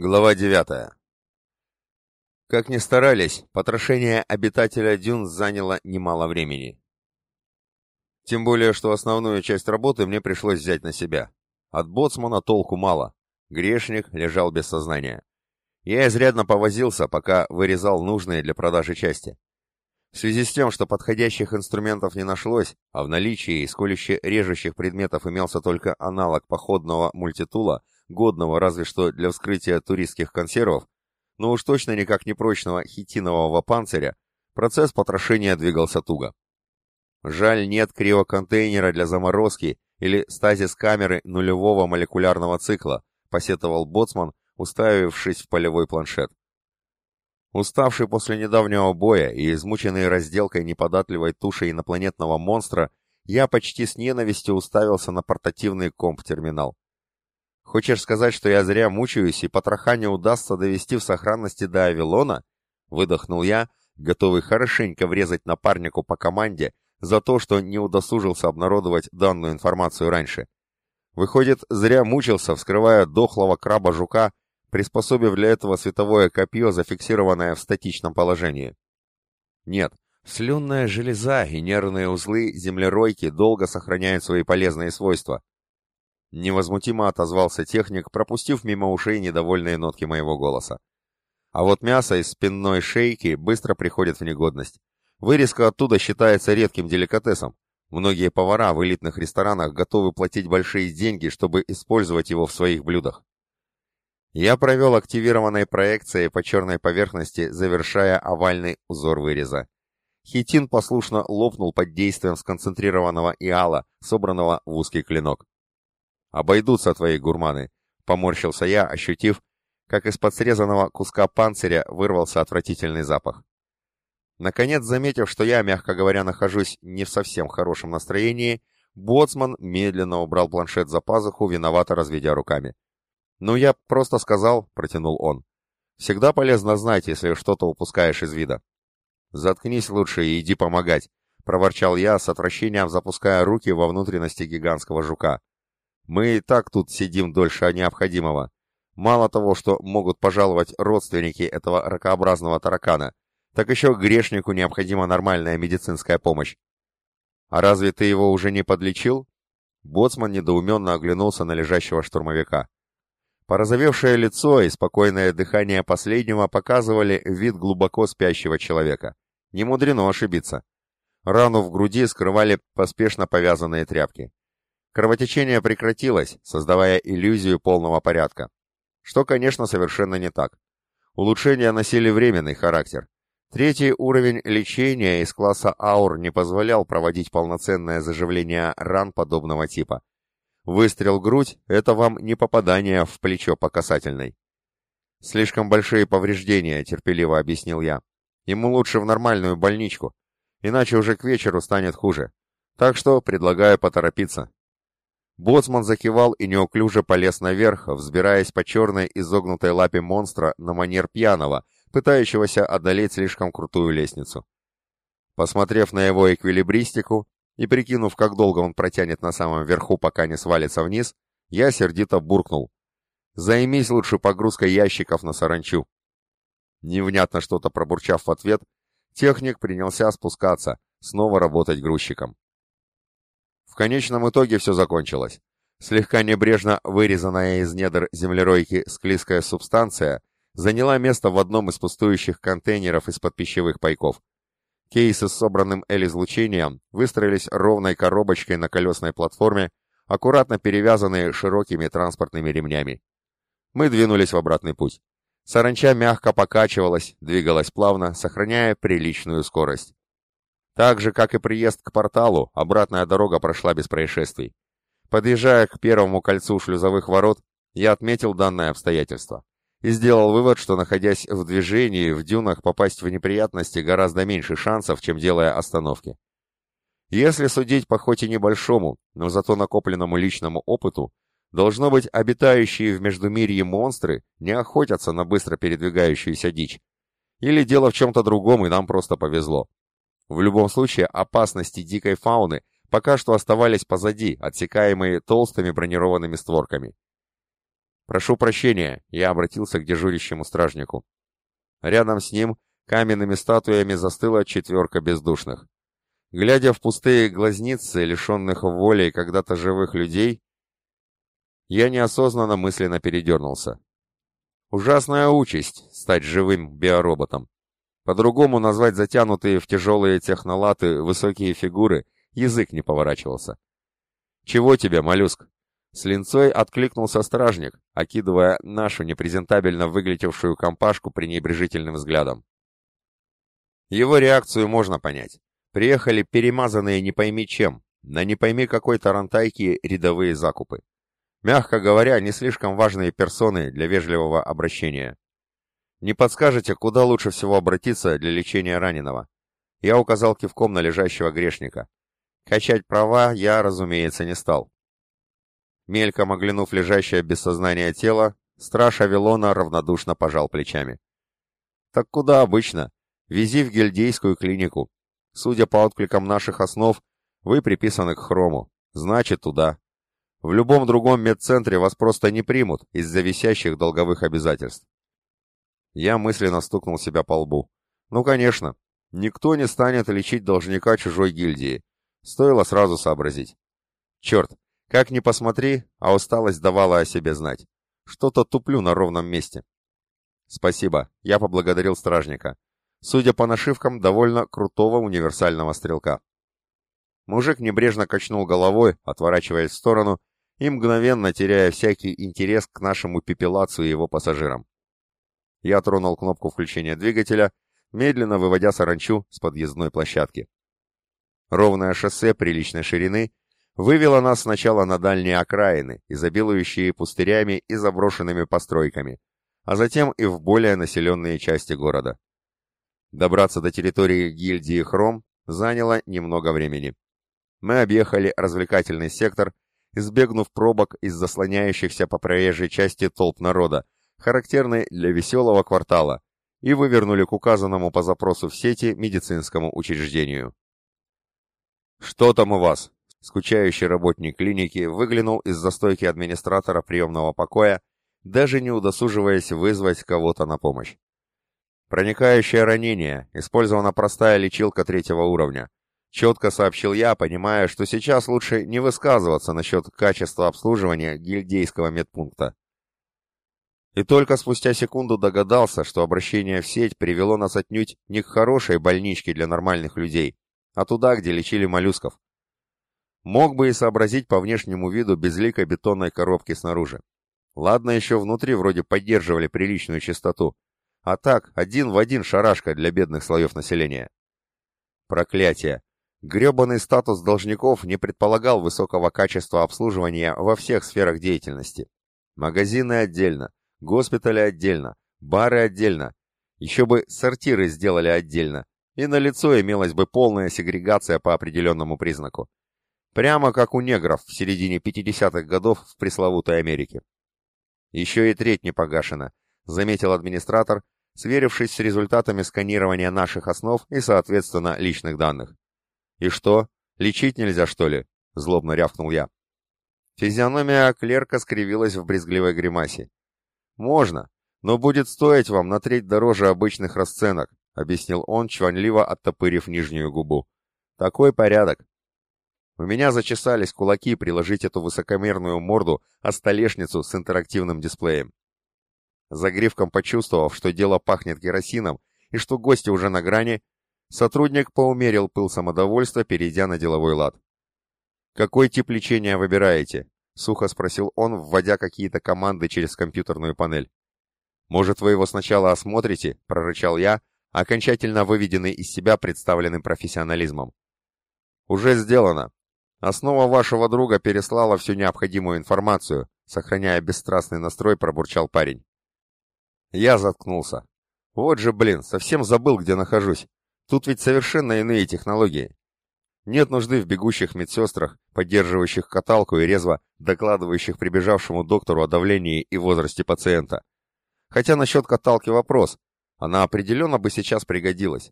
Глава 9. Как ни старались, потрошение обитателя дюн заняло немало времени. Тем более, что основную часть работы мне пришлось взять на себя. От боцмана толку мало. Грешник лежал без сознания. Я изрядно повозился, пока вырезал нужные для продажи части. В связи с тем, что подходящих инструментов не нашлось, а в наличии сколище режущих предметов имелся только аналог походного мультитула, годного разве что для вскрытия туристских консервов, но уж точно никак не прочного хитинового панциря, процесс потрошения двигался туго. Жаль, нет криоконтейнера для заморозки или стазис-камеры нулевого молекулярного цикла, посетовал боцман, уставившись в полевой планшет. Уставший после недавнего боя и измученный разделкой неподатливой туши инопланетного монстра, я почти с ненавистью уставился на портативный комп-терминал. Хочешь сказать, что я зря мучаюсь, и потроха не удастся довести в сохранности до Авилона? Выдохнул я, готовый хорошенько врезать напарнику по команде за то, что не удосужился обнародовать данную информацию раньше. Выходит, зря мучился, вскрывая дохлого краба-жука, приспособив для этого световое копье, зафиксированное в статичном положении. Нет, слюнная железа и нервные узлы землеройки долго сохраняют свои полезные свойства. Невозмутимо отозвался техник, пропустив мимо ушей недовольные нотки моего голоса. А вот мясо из спинной шейки быстро приходит в негодность. Вырезка оттуда считается редким деликатесом. Многие повара в элитных ресторанах готовы платить большие деньги, чтобы использовать его в своих блюдах. Я провел активированной проекцией по черной поверхности, завершая овальный узор выреза. Хитин послушно лопнул под действием сконцентрированного иала, собранного в узкий клинок. «Обойдутся твои гурманы», — поморщился я, ощутив, как из-под срезанного куска панциря вырвался отвратительный запах. Наконец, заметив, что я, мягко говоря, нахожусь не в совсем хорошем настроении, боцман медленно убрал планшет за пазуху, виновато разведя руками. «Ну, я просто сказал», — протянул он. «Всегда полезно знать, если что-то упускаешь из вида». «Заткнись лучше и иди помогать», — проворчал я с отвращением, запуская руки во внутренности гигантского жука. Мы и так тут сидим дольше необходимого. Мало того, что могут пожаловать родственники этого ракообразного таракана, так еще грешнику необходима нормальная медицинская помощь. А разве ты его уже не подлечил? Боцман недоуменно оглянулся на лежащего штурмовика. Порозовевшее лицо и спокойное дыхание последнего показывали вид глубоко спящего человека. Не мудрено ошибиться. Рану в груди скрывали поспешно повязанные тряпки. Кровотечение прекратилось, создавая иллюзию полного порядка. Что, конечно, совершенно не так. Улучшения носили временный характер. Третий уровень лечения из класса аур не позволял проводить полноценное заживление ран подобного типа. Выстрел в грудь – это вам не попадание в плечо по касательной. «Слишком большие повреждения», – терпеливо объяснил я. «Ему лучше в нормальную больничку, иначе уже к вечеру станет хуже. Так что предлагаю поторопиться». Боцман закивал и неуклюже полез наверх, взбираясь по черной изогнутой лапе монстра на манер пьяного, пытающегося одолеть слишком крутую лестницу. Посмотрев на его эквилибристику и прикинув, как долго он протянет на самом верху, пока не свалится вниз, я сердито буркнул. «Займись лучше погрузкой ящиков на саранчу». Невнятно что-то пробурчав в ответ, техник принялся спускаться, снова работать грузчиком конечном итоге все закончилось. Слегка небрежно вырезанная из недр землеройки склизкая субстанция заняла место в одном из пустующих контейнеров из-под пищевых пайков. Кейсы с собранным L-излучением выстроились ровной коробочкой на колесной платформе, аккуратно перевязанные широкими транспортными ремнями. Мы двинулись в обратный путь. Саранча мягко покачивалась, двигалась плавно, сохраняя приличную скорость. Так же, как и приезд к порталу, обратная дорога прошла без происшествий. Подъезжая к первому кольцу шлюзовых ворот, я отметил данное обстоятельство и сделал вывод, что, находясь в движении, в дюнах попасть в неприятности гораздо меньше шансов, чем делая остановки. Если судить по хоть и небольшому, но зато накопленному личному опыту, должно быть, обитающие в Междумирье монстры не охотятся на быстро передвигающуюся дичь. Или дело в чем-то другом, и нам просто повезло. В любом случае, опасности дикой фауны пока что оставались позади, отсекаемые толстыми бронированными створками. «Прошу прощения», — я обратился к дежурящему стражнику. Рядом с ним каменными статуями застыла четверка бездушных. Глядя в пустые глазницы, лишенных воли когда-то живых людей, я неосознанно мысленно передернулся. Ужасная участь — стать живым биороботом. По-другому назвать затянутые в тяжелые технолаты высокие фигуры язык не поворачивался. «Чего тебе, моллюск?» С линцой откликнулся стражник, окидывая нашу непрезентабельно выглядевшую компашку пренебрежительным взглядом. Его реакцию можно понять. Приехали перемазанные не пойми чем, на не пойми какой тарантайки рядовые закупы. Мягко говоря, не слишком важные персоны для вежливого обращения. Не подскажете, куда лучше всего обратиться для лечения раненого? Я указал кивком на лежащего грешника. Качать права я, разумеется, не стал. Мельком оглянув лежащее без сознания тело, страж Авилона равнодушно пожал плечами. «Так куда обычно? Вези в гильдейскую клинику. Судя по откликам наших основ, вы приписаны к хрому. Значит, туда. В любом другом медцентре вас просто не примут из-за висящих долговых обязательств. Я мысленно стукнул себя по лбу. Ну, конечно, никто не станет лечить должника чужой гильдии. Стоило сразу сообразить. Черт, как ни посмотри, а усталость давала о себе знать. Что-то туплю на ровном месте. Спасибо, я поблагодарил стражника. Судя по нашивкам, довольно крутого универсального стрелка. Мужик небрежно качнул головой, отворачиваясь в сторону, и мгновенно теряя всякий интерес к нашему пепелацу и его пассажирам. Я тронул кнопку включения двигателя, медленно выводя саранчу с подъездной площадки. Ровное шоссе приличной ширины вывело нас сначала на дальние окраины, изобилующие пустырями и заброшенными постройками, а затем и в более населенные части города. Добраться до территории гильдии Хром заняло немного времени. Мы объехали развлекательный сектор, избегнув пробок из заслоняющихся по проезжей части толп народа, характерной для веселого квартала, и вывернули к указанному по запросу в сети медицинскому учреждению. «Что там у вас?» Скучающий работник клиники выглянул из застойки администратора приемного покоя, даже не удосуживаясь вызвать кого-то на помощь. Проникающее ранение, использована простая лечилка третьего уровня. Четко сообщил я, понимая, что сейчас лучше не высказываться насчет качества обслуживания гильдейского медпункта. И только спустя секунду догадался, что обращение в сеть привело нас отнюдь не к хорошей больничке для нормальных людей, а туда, где лечили моллюсков. Мог бы и сообразить по внешнему виду безликой бетонной коробки снаружи. Ладно, еще внутри вроде поддерживали приличную чистоту, а так, один в один шарашка для бедных слоев населения. Проклятие! Гребаный статус должников не предполагал высокого качества обслуживания во всех сферах деятельности. Магазины отдельно, госпитали отдельно, бары отдельно. Еще бы сортиры сделали отдельно, и на лицо имелась бы полная сегрегация по определенному признаку. Прямо как у негров в середине 50-х годов в пресловутой Америке. Еще и треть не погашена, заметил администратор, сверившись с результатами сканирования наших основ и, соответственно, личных данных. «И что, лечить нельзя, что ли?» — злобно рявкнул я. Физиономия клерка скривилась в брезгливой гримасе. «Можно, но будет стоить вам на треть дороже обычных расценок», — объяснил он, чванливо оттопырив нижнюю губу. «Такой порядок». У меня зачесались кулаки приложить эту высокомерную морду о столешницу с интерактивным дисплеем. Загривком почувствовав, что дело пахнет керосином и что гости уже на грани, сотрудник поумерил пыл самодовольства, перейдя на деловой лад. «Какой тип лечения выбираете?» — сухо спросил он, вводя какие-то команды через компьютерную панель. «Может, вы его сначала осмотрите?» — прорычал я, окончательно выведенный из себя представленным профессионализмом. «Уже сделано. Основа вашего друга переслала всю необходимую информацию», сохраняя бесстрастный настрой, пробурчал парень. Я заткнулся. Вот же, блин, совсем забыл, где нахожусь. Тут ведь совершенно иные технологии. Нет нужды в бегущих медсестрах, поддерживающих каталку и резво докладывающих прибежавшему доктору о давлении и возрасте пациента. Хотя насчет каталки вопрос. Она определенно бы сейчас пригодилась.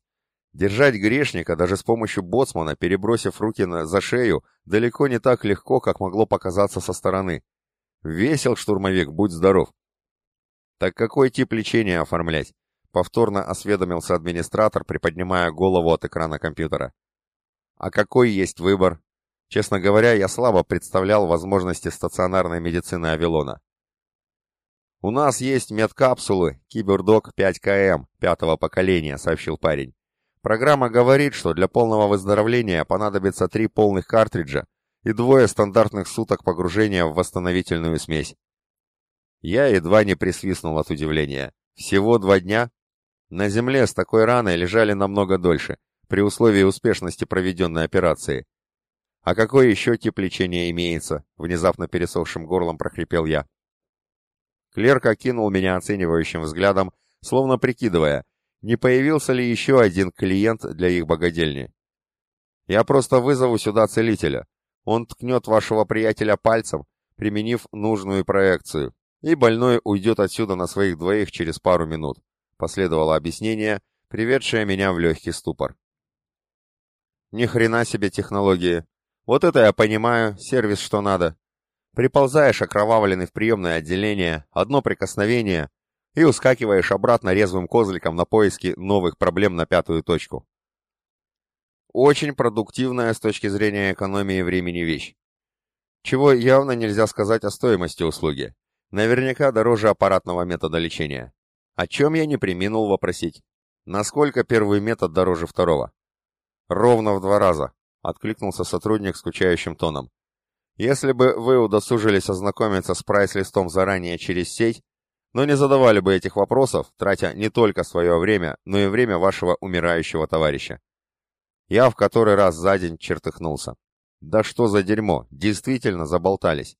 Держать грешника даже с помощью боцмана, перебросив руки на, за шею, далеко не так легко, как могло показаться со стороны. Весел штурмовик, будь здоров. Так какой тип лечения оформлять? Повторно осведомился администратор, приподнимая голову от экрана компьютера. А какой есть выбор? Честно говоря, я слабо представлял возможности стационарной медицины Авилона. «У нас есть медкапсулы Кибердок 5КМ пятого поколения», — сообщил парень. «Программа говорит, что для полного выздоровления понадобится три полных картриджа и двое стандартных суток погружения в восстановительную смесь». Я едва не присвистнул от удивления. Всего два дня? На Земле с такой раной лежали намного дольше, при условии успешности проведенной операции. «А какой еще тип лечения имеется?» — внезапно пересохшим горлом прохрипел я. Клерк окинул меня оценивающим взглядом, словно прикидывая, не появился ли еще один клиент для их богадельни. «Я просто вызову сюда целителя. Он ткнет вашего приятеля пальцем, применив нужную проекцию, и больной уйдет отсюда на своих двоих через пару минут», — последовало объяснение, приведшее меня в легкий ступор. «Ни хрена себе технологии!» Вот это я понимаю, сервис что надо. Приползаешь окровавленный в приемное отделение, одно прикосновение, и ускакиваешь обратно резвым козликом на поиски новых проблем на пятую точку. Очень продуктивная с точки зрения экономии времени вещь. Чего явно нельзя сказать о стоимости услуги. Наверняка дороже аппаратного метода лечения. О чем я не приминул вопросить. Насколько первый метод дороже второго? Ровно в два раза откликнулся сотрудник скучающим тоном. Если бы вы удосужились ознакомиться с прайс-листом заранее через сеть, но не задавали бы этих вопросов, тратя не только свое время, но и время вашего умирающего товарища. Я в который раз за день чертыхнулся. Да что за дерьмо, действительно заболтались.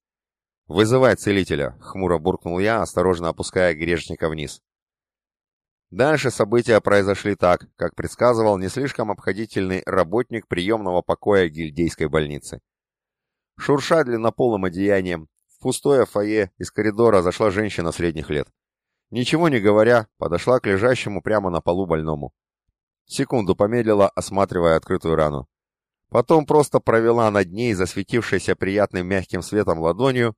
«Вызывай целителя», — хмуро буркнул я, осторожно опуская грешника вниз. Дальше события произошли так, как предсказывал не слишком обходительный работник приемного покоя гильдейской больницы. Шурша длиннополым одеянием, в пустое фойе из коридора зашла женщина средних лет. Ничего не говоря, подошла к лежащему прямо на полу больному. Секунду помедлила, осматривая открытую рану. Потом просто провела над ней засветившейся приятным мягким светом ладонью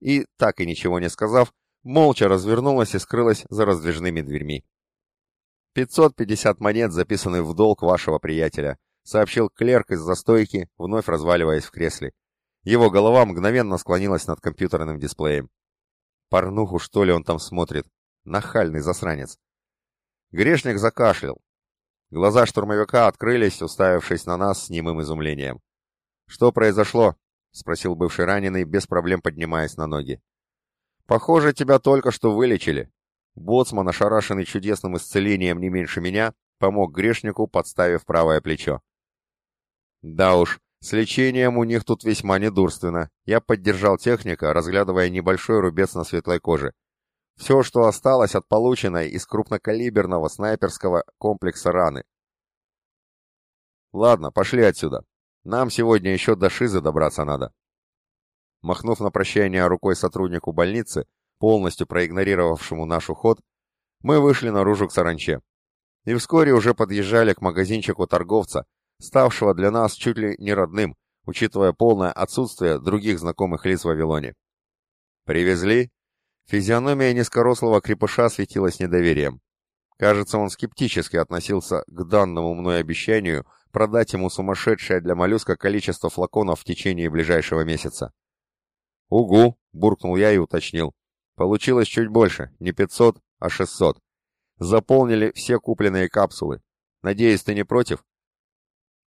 и, так и ничего не сказав, молча развернулась и скрылась за раздвижными дверьми. «Пятьсот пятьдесят монет записаны в долг вашего приятеля», — сообщил клерк из застойки, вновь разваливаясь в кресле. Его голова мгновенно склонилась над компьютерным дисплеем. Порнуху, что ли, он там смотрит? Нахальный засранец. Грешник закашлял. Глаза штурмовика открылись, уставившись на нас с немым изумлением. «Что произошло?» — спросил бывший раненый, без проблем поднимаясь на ноги. «Похоже, тебя только что вылечили», Боцман, ошарашенный чудесным исцелением не меньше меня, помог грешнику, подставив правое плечо. Да уж, с лечением у них тут весьма недурственно. Я поддержал техника, разглядывая небольшой рубец на светлой коже. Все, что осталось от полученной из крупнокалиберного снайперского комплекса раны. Ладно, пошли отсюда. Нам сегодня еще до Шизы добраться надо. Махнув на прощание рукой сотруднику больницы, полностью проигнорировавшему наш уход, мы вышли наружу к саранче. И вскоре уже подъезжали к магазинчику торговца, ставшего для нас чуть ли не родным, учитывая полное отсутствие других знакомых лиц в Вавилоне. «Привезли?» Физиономия низкорослого крепыша светилась недоверием. Кажется, он скептически относился к данному мной обещанию продать ему сумасшедшее для моллюска количество флаконов в течение ближайшего месяца. «Угу», — буркнул я и уточнил. Получилось чуть больше, не 500, а 600. Заполнили все купленные капсулы. Надеюсь, ты не против?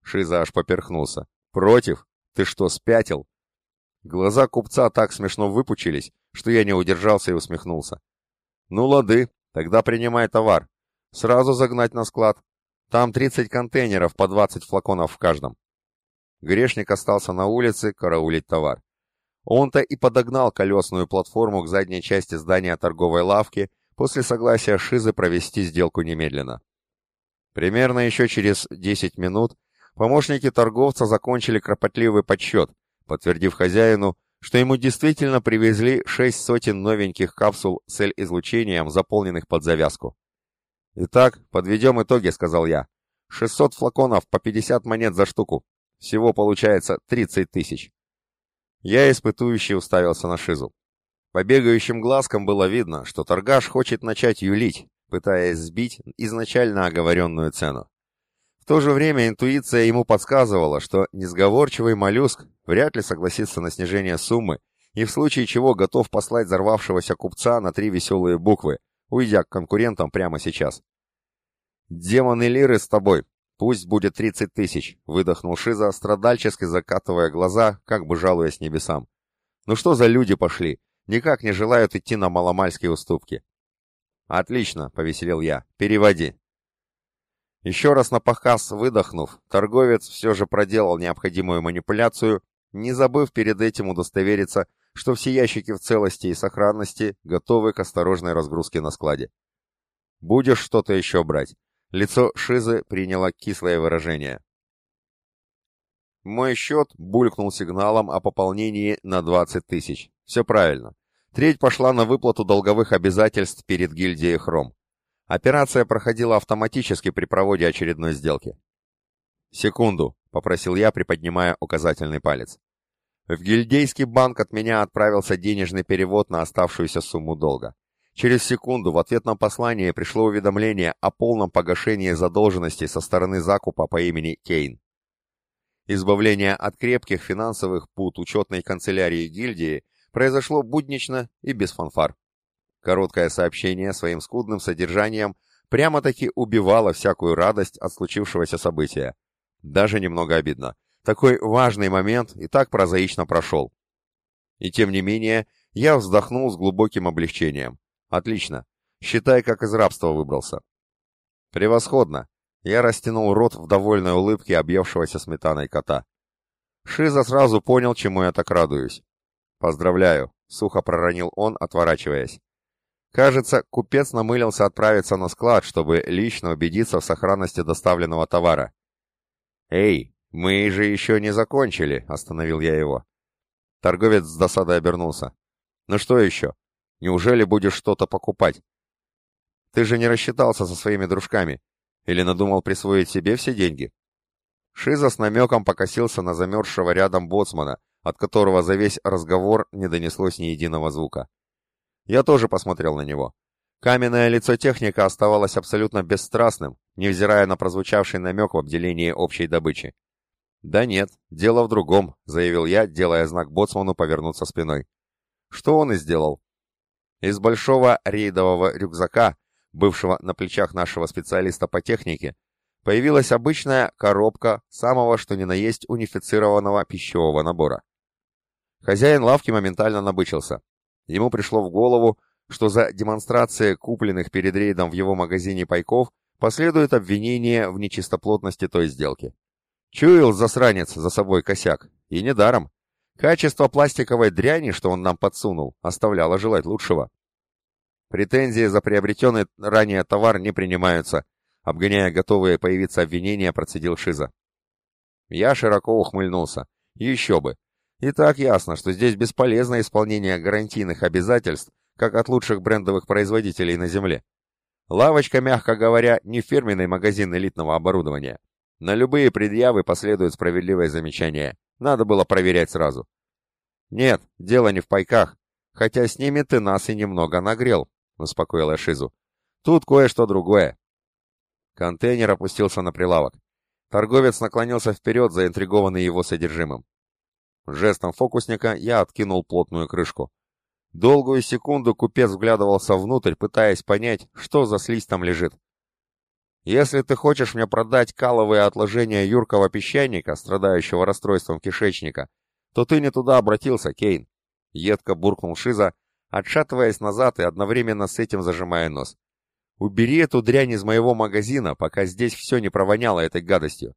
Шиза аж поперхнулся. Против? Ты что, спятил? Глаза купца так смешно выпучились, что я не удержался и усмехнулся. Ну лады, тогда принимай товар. Сразу загнать на склад. Там 30 контейнеров по 20 флаконов в каждом. Грешник остался на улице караулить товар. Он-то и подогнал колесную платформу к задней части здания торговой лавки после согласия Шизы провести сделку немедленно. Примерно еще через 10 минут помощники торговца закончили кропотливый подсчет, подтвердив хозяину, что ему действительно привезли шесть сотен новеньких капсул с L-излучением, заполненных под завязку. «Итак, подведем итоги», — сказал я. «600 флаконов по 50 монет за штуку. Всего получается 30 тысяч». Я испытующе уставился на Шизу. По бегающим глазкам было видно, что торгаш хочет начать юлить, пытаясь сбить изначально оговоренную цену. В то же время интуиция ему подсказывала, что несговорчивый моллюск вряд ли согласится на снижение суммы и в случае чего готов послать взорвавшегося купца на три веселые буквы, уйдя к конкурентам прямо сейчас. «Демоны Лиры с тобой, пусть будет тридцать тысяч», — выдохнул Шиза, страдальчески закатывая глаза, как бы жалуясь небесам. «Ну что за люди пошли? Никак не желают идти на маломальские уступки». «Отлично», — повеселил я, — «переводи». Еще раз на показ выдохнув, торговец все же проделал необходимую манипуляцию, не забыв перед этим удостовериться, что все ящики в целости и сохранности готовы к осторожной разгрузке на складе. «Будешь что-то еще брать?» Лицо Шизы приняло кислое выражение. Мой счет булькнул сигналом о пополнении на 20 тысяч. Все правильно. Треть пошла на выплату долговых обязательств перед гильдией Хром. Операция проходила автоматически при проводе очередной сделки. «Секунду», — попросил я, приподнимая указательный палец. В гильдейский банк от меня отправился денежный перевод на оставшуюся сумму долга. Через секунду в ответном послании пришло уведомление о полном погашении задолженностей со стороны закупа по имени Кейн. Избавление от крепких финансовых пут учетной канцелярии гильдии произошло буднично и без фанфар. Короткое сообщение своим скудным содержанием прямо-таки убивало всякую радость от случившегося события. Даже немного обидно. Такой важный момент и так прозаично прошел. И тем не менее, я вздохнул с глубоким облегчением. Отлично. Считай, как из рабства выбрался. Превосходно. Я растянул рот в довольной улыбке объевшегося сметаной кота. Шиза сразу понял, чему я так радуюсь. «Поздравляю», — сухо проронил он, отворачиваясь. Кажется, купец намылился отправиться на склад, чтобы лично убедиться в сохранности доставленного товара. «Эй, мы же еще не закончили», — остановил я его. Торговец с досадой обернулся. «Ну что еще? Неужели будешь что-то покупать? Ты же не рассчитался со своими дружками. Или надумал присвоить себе все деньги?» Шиза с намеком покосился на замерзшего рядом боцмана, от которого за весь разговор не донеслось ни единого звука. Я тоже посмотрел на него. Каменное лицо техника оставалось абсолютно бесстрастным, невзирая на прозвучавший намек в обделении общей добычи. «Да нет, дело в другом», — заявил я, делая знак боцману повернуться спиной. Что он и сделал. Из большого рейдового рюкзака, бывшего на плечах нашего специалиста по технике, появилась обычная коробка самого что ни на есть унифицированного пищевого набора. Хозяин лавки моментально набычился. Ему пришло в голову, что за демонстрацией купленных перед рейдом в его магазине пайков последует обвинение в нечистоплотности той сделки. Чуял засранец за собой косяк, и недаром. Качество пластиковой дряни, что он нам подсунул, оставляло желать лучшего. Претензии за приобретенный ранее товар не принимаются, обгоняя готовые появиться обвинения, процедил Шиза. Я широко ухмыльнулся. Еще бы. И так ясно, что здесь бесполезно исполнение гарантийных обязательств, как от лучших брендовых производителей на Земле. Лавочка, мягко говоря, не фирменный магазин элитного оборудования. На любые предъявы последует справедливое замечание. Надо было проверять сразу. Нет, дело не в пайках, хотя с ними ты нас и немного нагрел, успокоила Шизу. Тут кое-что другое. Контейнер опустился на прилавок. Торговец наклонился вперед, заинтригованный его содержимым. Жестом фокусника я откинул плотную крышку. Долгую секунду купец вглядывался внутрь, пытаясь понять, что за слизь там лежит. «Если ты хочешь мне продать каловые отложения юркого песчаника, страдающего расстройством кишечника, то ты не туда обратился, Кейн», — едко буркнул Шиза, отшатываясь назад и одновременно с этим зажимая нос. «Убери эту дрянь из моего магазина, пока здесь все не провоняло этой гадостью».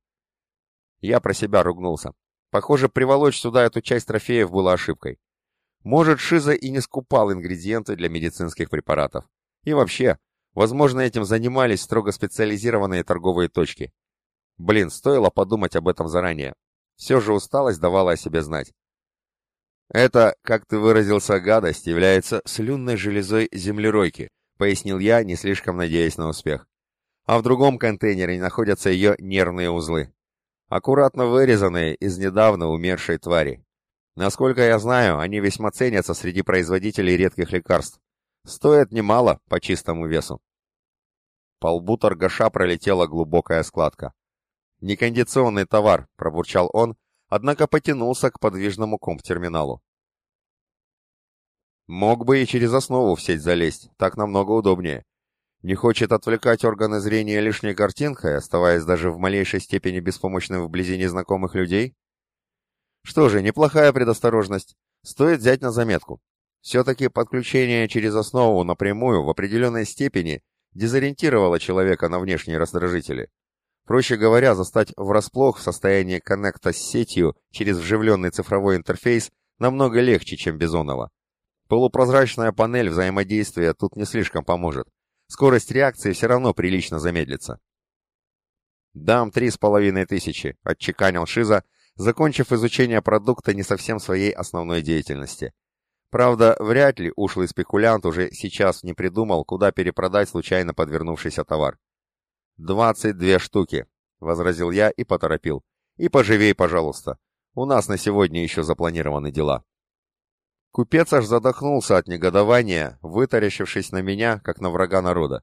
Я про себя ругнулся. Похоже, приволочь сюда эту часть трофеев было ошибкой. Может, Шиза и не скупал ингредиенты для медицинских препаратов. И вообще, возможно, этим занимались строго специализированные торговые точки. Блин, стоило подумать об этом заранее. Все же усталость давала о себе знать. Это, как ты выразился, гадость является слюнной железой землеройки, пояснил я, не слишком надеясь на успех. А в другом контейнере находятся ее нервные узлы аккуратно вырезанные из недавно умершей твари. Насколько я знаю, они весьма ценятся среди производителей редких лекарств. Стоят немало по чистому весу. По лбу торгаша пролетела глубокая складка. «Некондиционный товар», — пробурчал он, однако потянулся к подвижному комп-терминалу. Мог бы и через основу в сеть залезть, так намного удобнее. Не хочет отвлекать органы зрения лишней картинкой, оставаясь даже в малейшей степени беспомощным вблизи незнакомых людей? Что же, неплохая предосторожность. Стоит взять на заметку. Все-таки подключение через основу напрямую в определенной степени дезориентировало человека на внешние раздражители. Проще говоря, застать врасплох в состоянии коннекта с сетью через вживленный цифровой интерфейс намного легче, чем Бизонова. Полупрозрачная панель взаимодействия тут не слишком поможет. Скорость реакции все равно прилично замедлится. «Дам три с половиной тысячи», — отчеканил Шиза, закончив изучение продукта не совсем своей основной деятельности. Правда, вряд ли ушлый спекулянт уже сейчас не придумал, куда перепродать случайно подвернувшийся товар. «Двадцать две штуки», — возразил я и поторопил. «И поживей, пожалуйста. У нас на сегодня еще запланированы дела». Купец аж задохнулся от негодования, вытаращившись на меня, как на врага народа.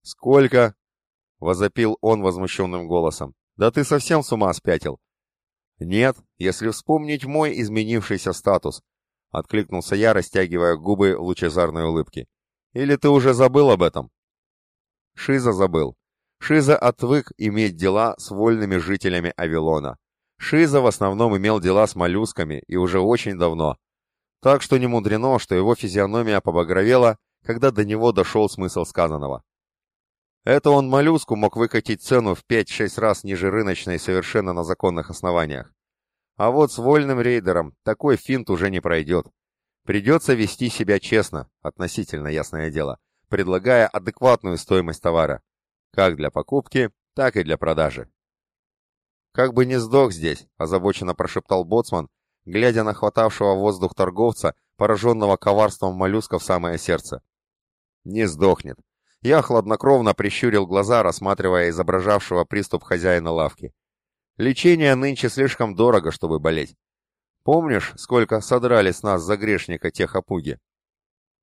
«Сколько?» — возопил он возмущенным голосом. «Да ты совсем с ума спятил. «Нет, если вспомнить мой изменившийся статус», — откликнулся я, растягивая губы в лучезарной улыбке. «Или ты уже забыл об этом?» Шиза забыл. Шиза отвык иметь дела с вольными жителями Авилона. Шиза в основном имел дела с моллюсками и уже очень давно. Так что не мудрено, что его физиономия побагровела, когда до него дошел смысл сказанного. Это он моллюску мог выкатить цену в 5-6 раз ниже рыночной совершенно на законных основаниях. А вот с вольным рейдером такой финт уже не пройдет. Придется вести себя честно, относительно ясное дело, предлагая адекватную стоимость товара. Как для покупки, так и для продажи. «Как бы не сдох здесь», — озабоченно прошептал Боцман, глядя на хватавшего воздух торговца, пораженного коварством моллюска в самое сердце. «Не сдохнет. Я хладнокровно прищурил глаза, рассматривая изображавшего приступ хозяина лавки. Лечение нынче слишком дорого, чтобы болеть. Помнишь, сколько содрали с нас за грешника тех опуги?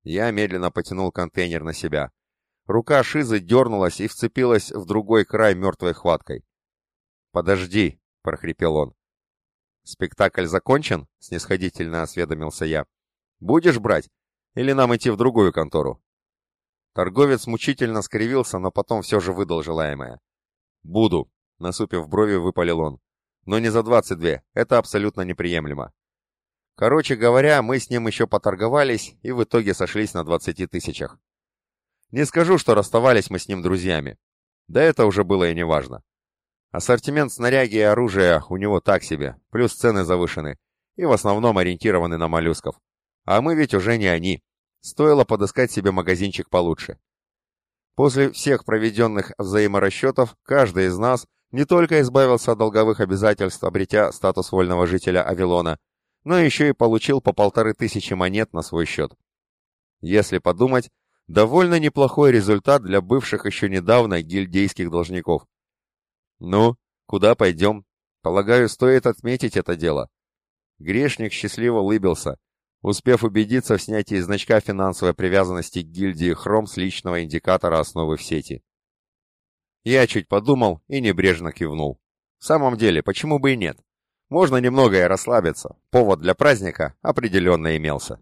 Я медленно потянул контейнер на себя. Рука Шизы дернулась и вцепилась в другой край мертвой хваткой. «Подожди», — прохрипел он. «Спектакль закончен?» — снисходительно осведомился я. «Будешь брать? Или нам идти в другую контору?» Торговец мучительно скривился, но потом все же выдал желаемое. «Буду», — насупив брови, выпалил он. «Но не за двадцать две, это абсолютно неприемлемо». Короче говоря, мы с ним еще поторговались и в итоге сошлись на двадцати тысячах. Не скажу, что расставались мы с ним друзьями. Да это уже было и неважно. Ассортимент снаряги и оружия у него так себе, плюс цены завышены, и в основном ориентированы на моллюсков. А мы ведь уже не они. Стоило подыскать себе магазинчик получше. После всех проведенных взаиморасчетов, каждый из нас не только избавился от долговых обязательств, обретя статус вольного жителя Авилона, но еще и получил по полторы тысячи монет на свой счет. Если подумать, довольно неплохой результат для бывших еще недавно гильдейских должников. Ну, куда пойдем? Полагаю, стоит отметить это дело. Грешник счастливо улыбился, успев убедиться в снятии значка финансовой привязанности к гильдии Хром с личного индикатора основы в сети. Я чуть подумал и небрежно кивнул. В самом деле, почему бы и нет? Можно немного и расслабиться. Повод для праздника определенно имелся.